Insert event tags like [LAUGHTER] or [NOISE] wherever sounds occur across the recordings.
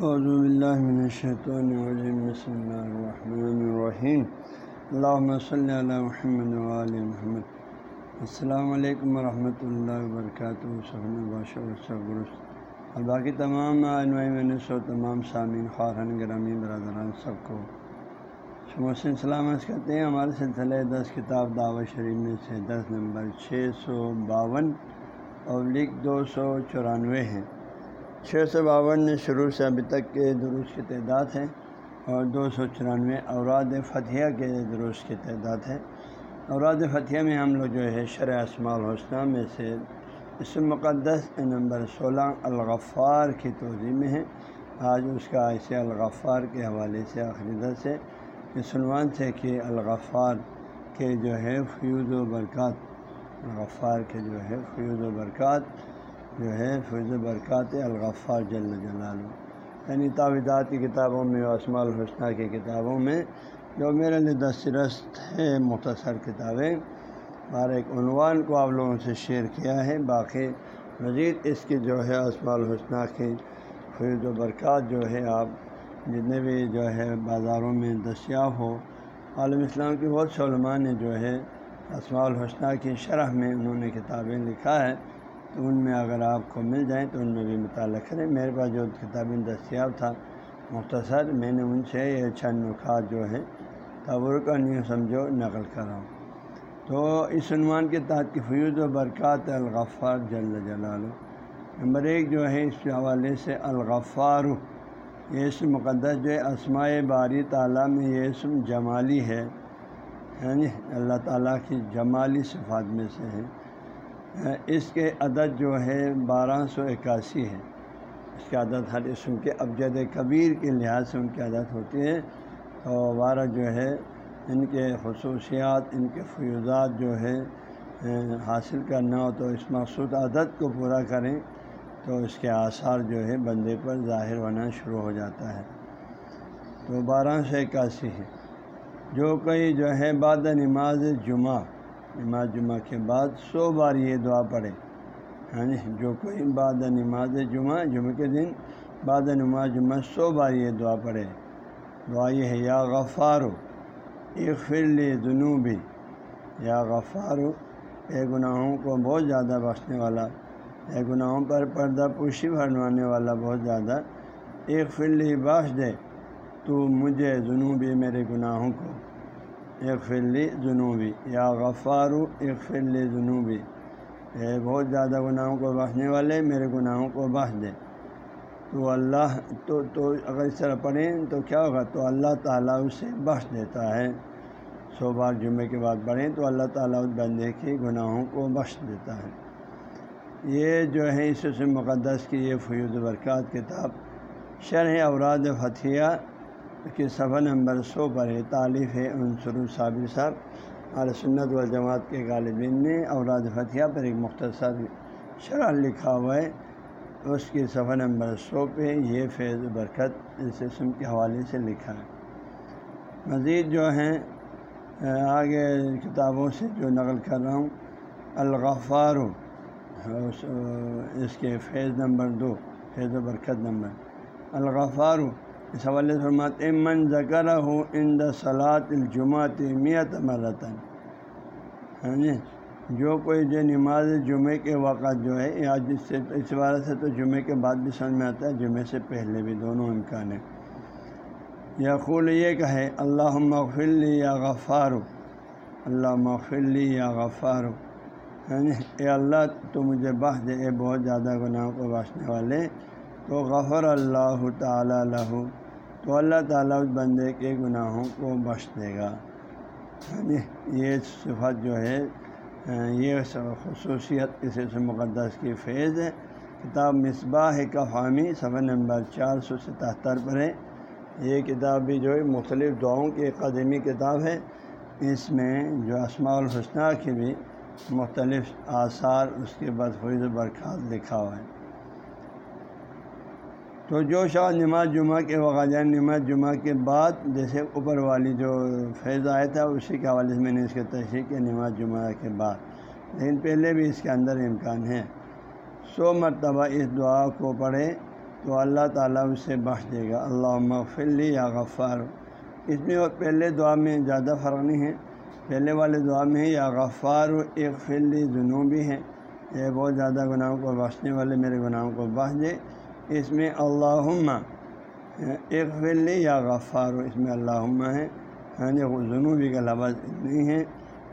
اعوذ باللہ من الشیطان الرجیم، بسم اللہ الرحمن الرحیم۔ اللہم صلی علی محمد وآل محمد۔ السلام علیکم ورحمۃ اللہ وبرکاتہ۔ صحن باشا اور باقی تمام عنوان سو تمام سامعین خارن گرامی، برادران، سب کو محسن سلامت کرتے ہیں، ہمارے سلسلے دس کتاب دعوت شریف میں سے دس نمبر چھ سو باون ابلک دو سو چورانوے ہے۔ چھ سو باون میں شروع سے ابھی تک کے دروس کی تعداد ہے اور دو سو چورانوے اوراد فتح کے دروس کی تعداد ہے۔ اوراد فتح میں ہم لوگ جو ہے شرح اسماع الحسنہ میں سے اس مقدس نمبر سولہ الغفار کی توضیع میں ہے۔ آج اس کا ایسے الغفار کے حوالے سے آخری درس ہے۔ اس عنوان سے کہ الغفار کے جو ہے فیوز و برکات، الغفار کے جو ہے فیوز و برکات جو ہے فیوز و برکات الغفار جل جلال یعنی تعویدات کی کتابوں میں اسماع الحسنہ کی کتابوں میں جو میرے لیے دسترست ہے مختصر کتابیں اور ایک عنوان کو آپ لوگوں سے شیئر کیا ہے۔ باقی مزید اس کی جو ہے اسماع الحسنہ کی فیض و برکات جو ہے، آپ جتنے بھی جو ہے بازاروں میں دستیاب ہو عالم اسلام کی بہت سے علماء نے جو ہے اسماع الحسنہ کی شرح میں انہوں نے کتابیں لکھا ہے۔ تو ان میں اگر آپ کو مل جائیں تو ان میں بھی مطالعہ کریں۔ میرے پاس جو کتابیں دستیاب تھا، مختصر، میں نے ان سے یہ چند نکات جو ہے تبر کا نیو سمجھو نقل کر رہا ہوں۔ تو اس عنوان کے تحت کی فیوز و برکات الغفار جل جلال نمبر ایک جو ہے، اس حوالے سے الغفار۔ یہ اسم مقدس جو ہے، اسماء باری تعالیٰ میں یہ اسم جمالی ہے۔ یعنی اللہ تعالیٰ کی جمالی صفات میں سے ہے۔ اس کے عدد جو ہے بارہ سو اکاسی ہے اس کی عدد ہر اسم کے ابجد کبیر کے لحاظ سے ان کی عدد ہوتی ہے تو بارہ جو ہے، ان کے خصوصیات، ان کے فیوزات جو ہے حاصل کرنا ہو تو اس مقصود عدد کو پورا کریں تو اس کے آثار جو ہے بندے پر ظاہر ہونا شروع ہو جاتا ہے۔ تو بارہ سو اکاسی ہے جو کوئی جو ہے بعد نماز جمعہ نماز جمعہ کے بعد سو بار یہ دعا پڑھے۔ ہاں جی جو کوئی بعد نماز جمعہ جمعہ کے دن بعد نماز جمعہ سو بار یہ دعا پڑھے۔ دعا یہ ہے، یا غفارو ایک فرلی جنوبی یا غفارو، اے گناہوں کو بہت زیادہ بخشنے والا، اے گناہوں پر پردہ پوشی بھروانے والا بہت زیادہ۔ ایک فلی بخش دے تو مجھے جنوبی میرے گناہوں کو۔ ایک جنوبی یا غفارو ایک جنوبی اے بہت زیادہ گناہوں کو بخشنے والے میرے گناہوں کو بخش دے۔ تو اللہ، تو تو اگر اس طرح پڑھیں تو کیا ہوگا؟ تو اللہ تعالیٰ اسے بخش دیتا ہے۔ سو بار جمعے کے بعد پڑھیں تو اللہ تعالیٰ اس بندے کے گناہوں کو بخش دیتا ہے۔ یہ جو ہے، اس سے مقدس کی یہ فیوز برکات کتاب شرح اوراد فتھیہ کی صفحہ نمبر سو پر ہے تعلیف ہے عنصر صابر صاحب اور سنت و جماعت کے غالبین نے اوراد فتھیہ پر ایک مختصر شرح لکھا ہوا ہے۔ اس کی صفحہ نمبر سو پہ یہ فیض برکت اس اسم کے حوالے سے لکھا ہے۔ مزید جو ہیں، آگے کتابوں سے جو نقل کر رہا ہوں، الغفار، اس کے فیض نمبر دو، فیض و برکت نمبر، الغفار اس حوالے سے فرمات من ذکر ہو ان دا صلاحت الجماعت میت مرتن ہاں جی جو کوئی جو نماز جمعے کے وقت جو ہے، یا جس سے، اس بارے سے تو جمعے کے بعد بھی سمجھ میں آتا ہے، جمعے سے پہلے بھی دونوں امکان ہیں۔ یا خول یہ کہے اللہ مغفلی یا غفارو اللہ مغفلی یا غفارو یعنی ہاں جی، اے اللہ، تو مجھے بخش دے، اے بہت زیادہ گناہوں کو بخشنے والے، تو غفر اللہ تعالیٰ لہو تو اللہ تعالیٰ اس بندے کے گناہوں کو بخش دے گا۔ یعنی یہ صفت جو ہے، یہ خصوصیت اس سے مقدس کی فیض ہے۔ کتاب مصباح کفامی، صفحہ نمبر چار سو ستہتر پر ہے۔ یہ کتاب بھی جو ہے، مختلف دعاؤں کی قدیمی کتاب ہے۔ اس میں جو اسماع الحسنہ کی بھی مختلف آثار اس کے بعد فیض و برکات لکھا ہوا ہے۔ تو جو شاہ نماز جمعہ کے وقت یعنی نماز جمعہ کے بعد جیسے اوپر والی جو فیض آیا تھا، اسی کے حوالے سے میں نے اس کے تشریح کیا نماز جمعہ کے بعد۔ لیکن پہلے بھی اس کے اندر امکان ہے۔ سو مرتبہ اس دعا کو پڑھے تو اللہ تعالیٰ اسے بخش دے گا۔ اللہ مغفلی یا غفار۔ اس میں اور پہلے دعا میں زیادہ فرق نہیں ہے۔ پہلے والے دعا میں یا غفار و فلی جنوبی ہے یہ بہت زیادہ گناہوں کو بخشنے والے میرے گناہوں کو بخش دے۔ اس میں اللہ ایک فلی یا غفار اس میں اللہ ہے۔ ہاں جی جنوبی کا لفظ نہیں ہے۔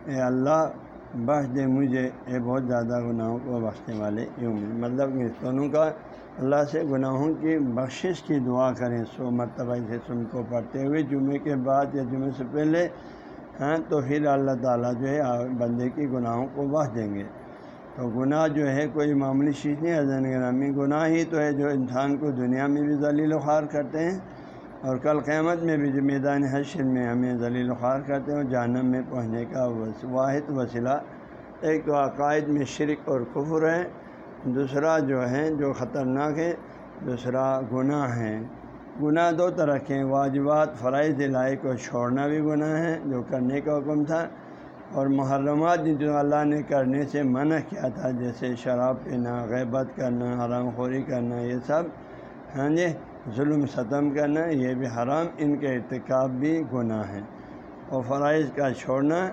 اے اللہ، بخش دے مجھے۔ یہ بہت زیادہ گناہوں کو بخشنے والے یوں مطلب کہ دونوں کا اللہ سے گناہوں کی بخشش کی دعا کریں۔ سو مرتبہ سے سن کو پڑھتے ہوئے جمعے کے بعد یا جمعے سے پہلے ہیں تو پھر اللہ تعالیٰ جو ہے بندے کی گناہوں کو بخش دیں گے۔ تو گناہ جو ہے کوئی معمولی چیز نہیں ہے گرامی گناہ ہی تو ہے جو انسان کو دنیا میں بھی ذلیل و خوار کرتے ہیں اور کل قیامت میں بھی جو میدان حشر میں ہمیں ذلیل و خوار کرتے ہیں اور جہنم میں پہنچنے کا واحد وسیلہ ایک تو عقائد میں شرک اور کفر ہے، دوسرا جو ہے جو خطرناک ہے، دوسرا گناہ ہے۔ گناہ دو طرح کے واجبات فرائض دلائی کو چھوڑنا بھی گناہ ہے، جو کرنے کا حکم تھا اور محرمات جو اللہ نے کرنے سے منع کیا تھا، جیسے شراب پینا، غیبت کرنا، حرام خوری کرنا، یہ سب ہاں جی ظلم ستم کرنا، یہ بھی حرام، ان کے ارتکاب بھی گناہ ہے اور فرائض کا چھوڑنا،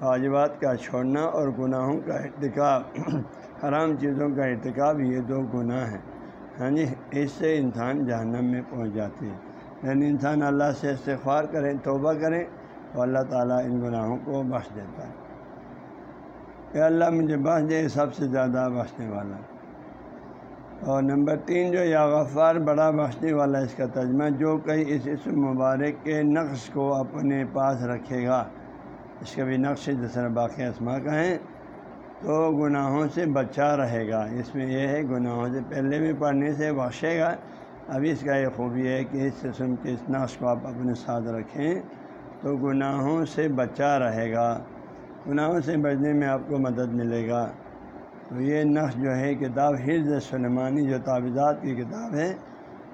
واجبات کا چھوڑنا اور گناہوں کا ارتکاب، [CLEARS THROAT] حرام چیزوں کا ارتکاب، یہ دو گناہ ہیں۔ ہاں جی اس سے انسان جہنم میں پہنچ جاتی ہے۔ یعنی انسان اللہ سے استغفار کریں توبہ کریں تو اللہ تعالیٰ ان گناہوں کو بخش دیتا ہے۔ کہ اللہ مجھے بخش دے سب سے زیادہ بخشنے والا۔ اور نمبر تین، جو یا غفار بڑا بخشنے والا اس کا ترجمہ جو کئی اس اسم مبارک کے نقش کو اپنے پاس رکھے گا۔ اس کا بھی نقش دوسرا باقی اسما کا ہے تو گناہوں سے بچا رہے گا۔ اس میں یہ ہے، گناہوں سے پہلے بھی پڑھنے سے بخشے گا۔ ابھی اس کا یہ خوبی ہے کہ اس قسم کے اس نقش کو آپ اپنے ساتھ رکھیں۔ تو گناہوں سے بچا رہے گا۔ گناہوں سے بچنے میں آپ کو مدد ملے گا۔ تو یہ نقش جو ہے، کتاب حرز سلمانی جو تعویذات کی کتاب ہے،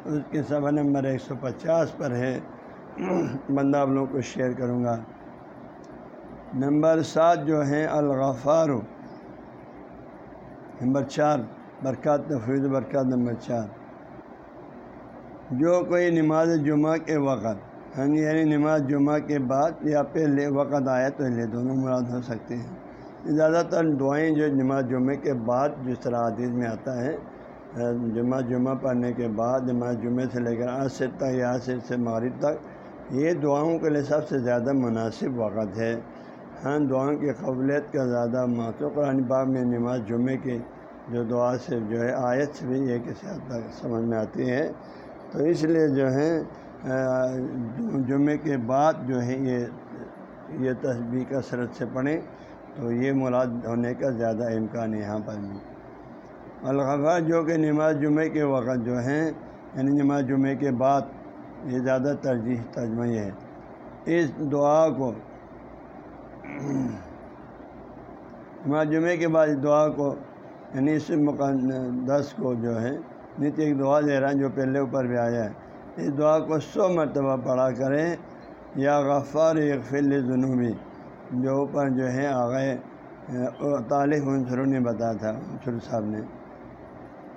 اس کے صفحہ نمبر ایک سو پچاس پر ہے۔ بندہ آپ لوگوں کو شیئر کروں گا۔ نمبر سات جو ہیں الغفار۔ نمبر چار، برکات تفویض برکات نمبر چار۔ جو کوئی نماز جمعہ کے وقت یعنی یعنی نماز جمعہ کے بعد یا پہلے وقت آیا تو لے دونوں مراد ہو سکتے ہیں۔ زیادہ تر دعائیں جو نماز جمعہ کے بعد جس طرح عدیز میں آتا ہے جمعہ جمعہ پڑھنے کے بعد، نماز جمعہ سے لے کر آج تک یا عصر سے مغرب تک، یہ دعاؤں کے لیے سب سے زیادہ مناسب وقت ہے۔ ہاں دعاؤں کی قبولیت کا زیادہ مہتو قرآن باغ میں نماز جمعے کی جو دعا سے جو ہے، آیت سے بھی یہ کسی حد تک سمجھ میں آتی ہے۔ تو اس لیے جو ہے جمعے کے بعد جو ہے یہ یہ تصویر کثرت سے پڑھیں تو یہ مراد ہونے کا زیادہ امکان ہے یہاں پر بھی۔ الغفا جو کہ نماز جمعے کے وقت جو ہیں یعنی نماز جمعے کے بعد یہ زیادہ ترجیح، ترجمہ یہ ہے۔ اس دعا کو، نماز جمعے کے بعد دعا کو یعنی اس مقدس کو جو ہے نت ایک دعا دے رہا ہے جو پہلے اوپر بھی آیا ہے۔ اس دعا کو سو مرتبہ پڑھا کریں۔ یا غفار فل جنوبی جو اوپر جو ہے آگئے طالف عنصروں نے بتایا تھا عنصر صاحب نے۔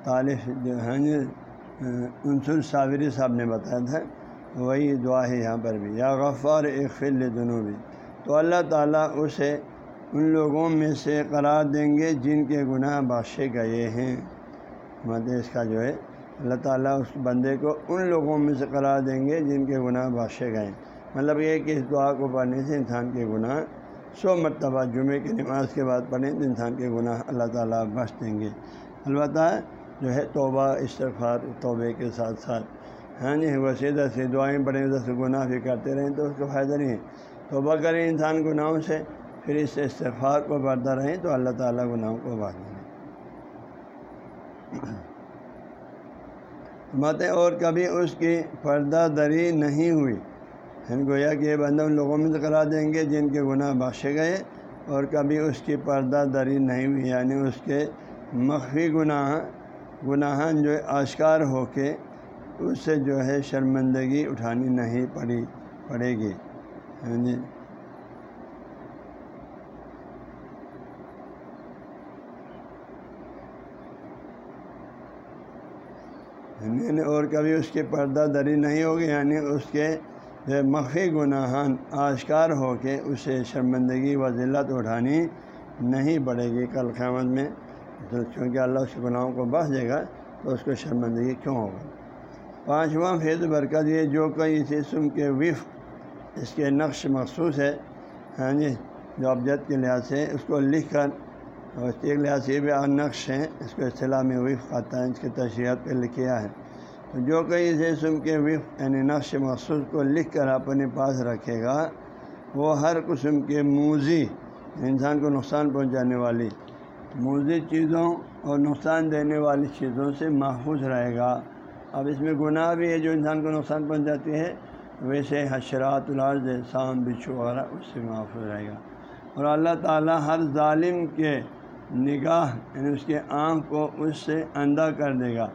طالف جو ہے عنصر صابری صاحب نے بتایا تھا۔ وہی دعا ہے یہاں پر بھی۔ یا غفار فل جنوبی تو اللہ تعالیٰ اسے ان لوگوں میں سے قرار دیں گے جن کے گناہ بخشے گئے ہیں۔ مطلب اس کا جو ہے اللہ تعالیٰ اس بندے کو ان لوگوں میں سے قرار دیں گے جن کے گناہ بخشے گئے مطلب یہ کہ اس دعا کو پڑھنے سے انسان کے گناہ سو مرتبہ جمعے کی نماز کے بعد پڑھیں تو انسان کے گناہ اللہ تعالیٰ بخش دیں گے۔ البتہ جو ہے توبہ، استغفار، توبے کے ساتھ ساتھ ہاں جی وہ سیدھا سی دعائیں پڑھیں، ادھر سے گناہ بھی کرتے رہیں تو اس کا فائدہ نہیں ہے۔ توبہ کریں انسان گناہوں سے، پھر اس استفار کو بڑھتا رہیں تو اللہ تعالیٰ گناہوں کو بڑھ دیں متیں اور کبھی اس کی پردہ دری نہیں ہوئی۔ ہم گویا کہ یہ بندہ ان لوگوں میں کرا دیں گے جن کے گناہ بخشے گئے اور کبھی اس کی پردہ دری نہیں ہوئی۔ یعنی اس کے مخفی گناہ گناہ جو اشکار ہو کے اس سے جو ہے شرمندگی اٹھانی نہیں پڑی، پڑے گی۔ ہاں جی۔ یعنی اور کبھی اس کی پردہ دری نہیں ہوگی یعنی اس کے مخفی گناہان آشکار ہو کے اسے شرمندگی و ذلت اٹھانی نہیں پڑے گی۔ کل قیامت میں کیونکہ اللہ اس گناہوں کو بس دے گا تو اس کو شرمندگی کیوں ہوگا پانچواں فیض برکت یہ جو کئی اس اسم کے وفق اس کے نقش مخصوص ہے ہاں جی جو ابجد کے لحاظ سے اس کو لکھ کر اور ایک لحاظ سے بھی نقش ہیں، اس کو اصطلاح میں وفق آتا ہے اس کے تشریحات پہ لکھیا ہے تو جو کئی اس اسم کے وفق یعنی نقش مخصوص کو لکھ کر اپنے پاس رکھے گا، وہ ہر قسم کے موزی، انسان کو نقصان پہنچانے والی، موزی چیزوں اور نقصان دینے والی چیزوں سے محفوظ رہے گا۔ اب اس میں گناہ بھی ہے جو انسان کو نقصان پہنچاتی ہے، ویسے حشرات، الارض سام بچھو وغیرہ، اس سے محفوظ رہے گا۔ اور اللہ تعالیٰ ہر ظالم کے نگاہ یعنی اس کے آنکھ کو اس سے اندھا کر دے گا۔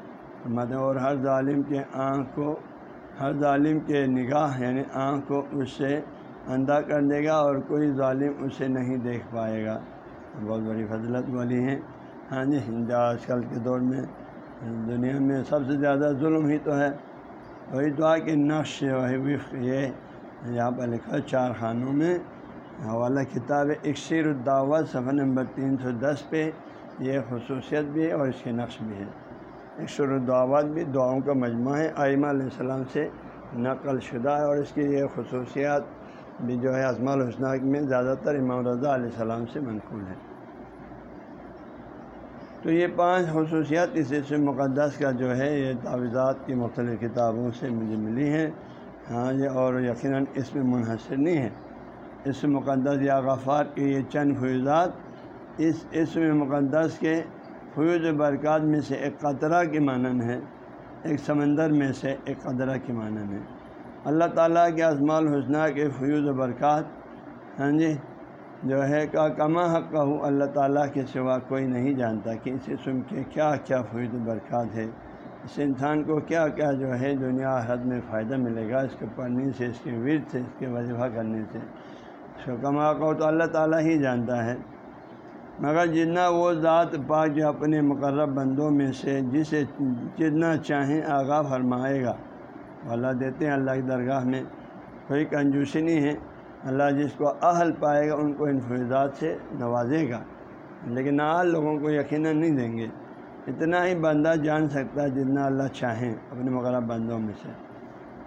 مطلب اور ہر ظالم کے آنکھ کو، ہر ظالم کے نگاہ یعنی آنکھ کو اس سے اندھا کر دے گا اور کوئی ظالم اسے نہیں دیکھ پائے گا۔ بہت بڑی فضلت والی ہیں۔ ہاں جی آج کل کے دور میں، دنیا میں سب سے زیادہ ظلم ہی تو ہے۔ وہی دعا کہ نقش وفق یہ یہاں پر لکھا چار خانوں میں حوالہ کتاب اکثر الدعوت صفحہ نمبر تین سو دس پہ یہ خصوصیت بھی ہے اور اس کے نقش بھی ہے۔ اکثر الدعوت بھی دعاؤں کا مجموعہ ہے۔ آئمہ علیہ السلام سے نقل شدہ ہے اور اس کی یہ خصوصیات بھی جو ہے اضماء الحسناک میں زیادہ تر امام رضا علیہ السلام سے منقول ہے تو یہ پانچ خصوصیات اس سے مقدس کا جو ہے یہ تعویذات کی مختلف کتابوں سے مجھے ملی ہیں۔ ہاں یہ اور یقیناً اس میں منحصر نہیں ہے اس مقدس یا غفار کے یہ چند فیوزات اس اسم مقدس کے فیوز برکات میں سے ایک قطرہ کی مانن ہے، ایک سمندر میں سے ایک قطرہ کی مانن ہے۔ اللہ تعالیٰ کے ازما الحسنہ کے فیوز و برکات ہاں جی جو ہے، کا کما حق کا ہو اللہ تعالیٰ کے سوا کوئی نہیں جانتا کہ اس اسم کے کیا کیا فیوز برکات ہے۔ اس انسان کو کیا کیا جو ہے، دنیا حد میں فائدہ ملے گا، اس کے پڑھنے سے، اس کے ورد سے، اس کے وظیفہ کرنے سے۔ کما کو تو اللہ تعالیٰ ہی جانتا ہے۔ مگر جتنا وہ ذات پاک جو اپنے مقرب بندوں میں سے جسے جتنا چاہیں آگاہ فرمائے گا۔ اللہ دیتے ہیں اللہ کی درگاہ میں۔ کوئی کنجوسی نہیں ہے۔ اللہ جس کو اہل پائے گا ان کو ان سے نوازے گا۔ لیکن اہل لوگوں کو یقیناً نہیں دیں گے۔ اتنا ہی بندہ جان سکتا ہے جتنا اللہ چاہیں اپنے مقرب بندوں میں سے۔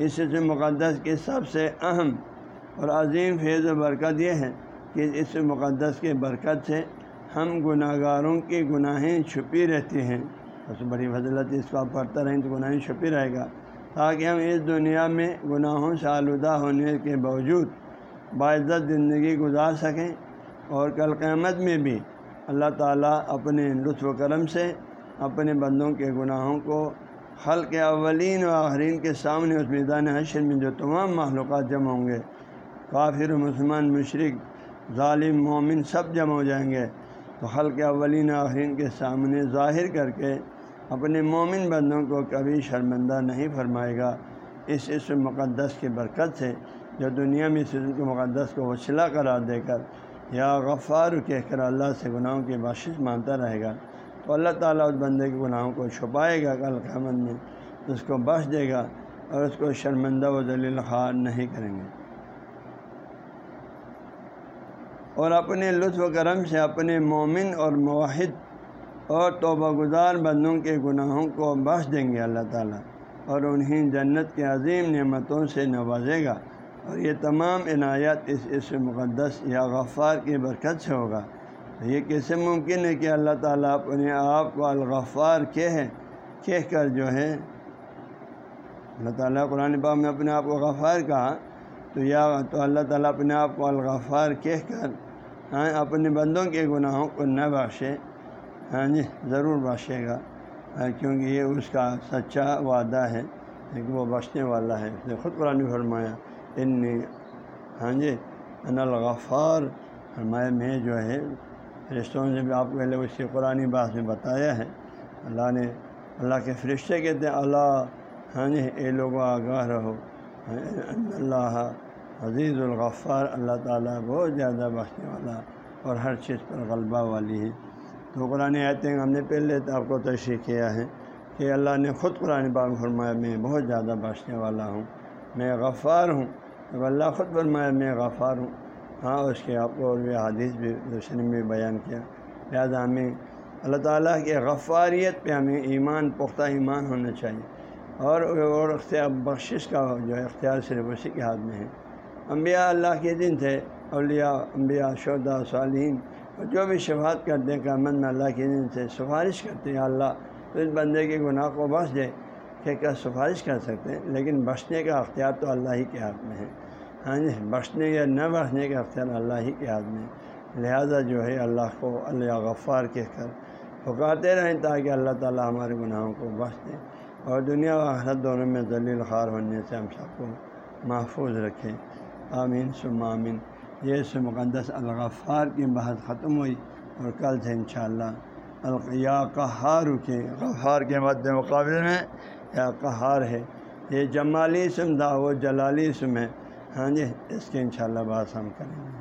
اس سے مقدس کی سب سے اہم اور عظیم فیض و برکت یہ ہے کہ اس مقدس کے برکت سے ہم گناہ گاروں کی گناہیں چھپی رہتی ہیں۔ بس بڑی فضلت اس کو آپ پڑھتا رہیں تو گناہیں چھپی رہے گا۔ تاکہ ہم اس دنیا میں گناہوں سے آلودہ ہونے کے باوجود باعزت زندگی گزار سکیں اور کل قیامت میں بھی اللہ تعالیٰ اپنے لطف و کرم سے اپنے بندوں کے گناہوں کو خلق اولین و آخرین کے سامنے اس میدان حشر میں جو تمام معلومات جمع ہوں گے کافر، مسلمان مشرق ظالم، مومن سب جمع ہو جائیں گے۔ تو حلق اولین، آخرین کے سامنے ظاہر کر کے اپنے مومن بندوں کو کبھی شرمندہ نہیں فرمائے گا۔ اس اس مقدس کی برکت سے جو دنیا میں اس کو مقدس کو وسیلہ قرار دے کر یا غفار کہہ کر اللہ سے گناہوں کی بخشش مانتا رہے گا، تو اللہ تعالیٰ اس بندے کے گناہوں کو چھپائے گا کل قیامت میں، اس کو بخش دے گا اور اس کو شرمندہ و ذلیل خار نہیں کریں گے۔ اور اپنے لطف و کرم سے اپنے مومن اور معاہد اور توبہ گزار بندوں کے گناہوں کو بخش دیں گے اللہ تعالیٰ، اور انہیں جنت کے عظیم نعمتوں سے نوازے گا۔ اور یہ تمام عنایت اس اس مقدس یا غفار کی برکت سے ہوگا۔ یہ کیسے ممکن ہے کہ اللہ تعالیٰ اپنے آپ کو الغفار کہ ہے کہہ کر جو ہے، اللہ تعالیٰ قرآن پاک میں اپنے آپ کو غفار کہا، تو یا تو اللہ تعالیٰ اپنے آپ کو الغفار کہہ کر ہاں اپنے بندوں کے گناہوں کو نہ بخشے۔ ہاں جی ضرور بخشے گا کیونکہ یہ اس کا سچا وعدہ ہے۔ کہ وہ بخشنے والا ہے۔ اس نے خود قرآن فرمایا ان ہاں جی ان الغفار فرمایا، میں جو ہے، فرشتوں سے بھی آپ کو پہلے اس کی قرآن بات میں بتایا ہے۔ اللہ نے، اللہ کے فرشتے کہتے ہیں، اللہ ہاں جی اے لوگوں آگاہ رہو۔ ہاں، اللہ عزیز الغفار، اللہ تعالیٰ بہت زیادہ بخشنے والا اور ہر چیز پر غلبہ والی ہے۔ تو قرآن آتے ہیں ہم نے پہلے تو آپ کو تشریح کیا ہے کہ اللہ نے خود قرآن پاک فرمایا، میں بہت زیادہ بخشنے والا ہوں، میں غفار ہوں۔ جب اللہ خود فرمایا، میں غفار ہوں ہاں اس کے آپ کو اور بھی حادث بھی روشنی میں بیان کیا۔ لہٰذا ہمیں اللہ تعالیٰ کے غفاریت پہ ہمیں ایمان، پختہ ایمان ہونا چاہیے۔ اور اور اختیار، بخشش کا جو اختیار صرف اسی کے ہاتھ میں ہے۔ انبیاء اللہ کے دن تھے، اولیاء، انبیاء شودا صالحین جو بھی شفات کرتے ہیں کہ میں اللہ کے دن سے سفارش کرتے ہیں اللہ تو اس بندے کے گناہ کو بخش دے کہ کیا سفارش کر سکتے ہیں، لیکن بخشنے کا اختیار تو اللہ ہی کے ہاتھ میں ہے۔ ہاں جی بخشنے یا نہ بخشنے کا اختیار اللہ ہی کے ہاتھ میں لہٰذا جو ہے، اللہ کو، اللہ غفار کہہ کر پکارتے رہیں تاکہ اللہ تعالیٰ ہمارے گناہوں کو بخش دے۔ اور دنیا و آخرت دونوں میں ذلیل خار ہونے سے ہم سب کو محفوظ رکھیں آمین سم آمین۔ یہ سو مقدس الغفار کی بحث ختم ہوئی اور کل سے انشاءاللہ اللہ یا قہار کے غفار کے مد مقابلے میں یا قہار ہے۔ یہ جمالی اسم دا وہ جلالی اسم ہے۔ ہاں جی اس کے انشاءاللہ شاء بات ہم کریں گے۔